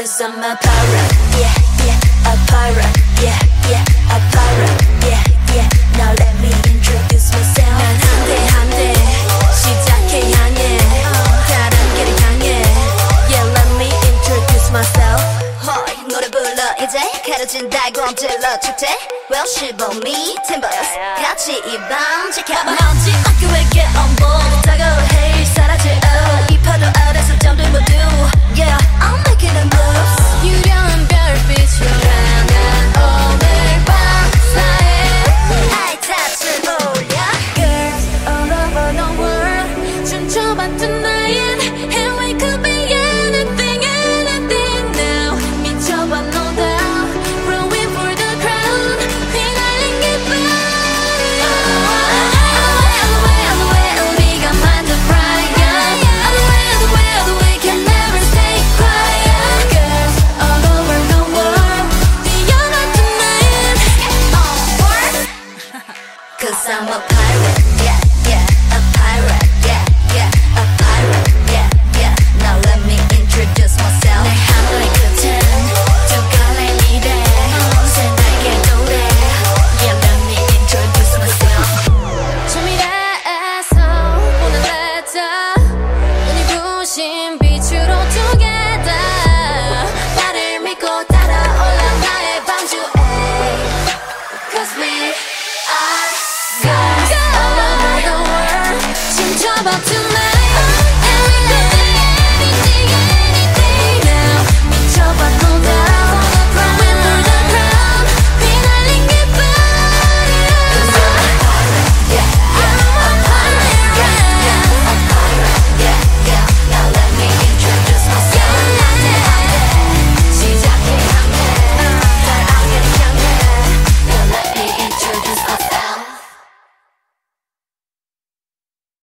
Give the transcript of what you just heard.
Cause I'm a pirate, yeah, yeah, a pirate, yeah, yeah, a pirate, yeah, yeah. Now let me introduce myself. 난 한대 한대 시작해 향해 다른 길을 향해. Yeah, let me introduce myself. 허이 노래 불러 이제 가려진다 권질러 축제. Well, she bought me timbers. 같이 이밤 지켜봐. 먼지 어깨 왜게 on board. I'm a pirate. about to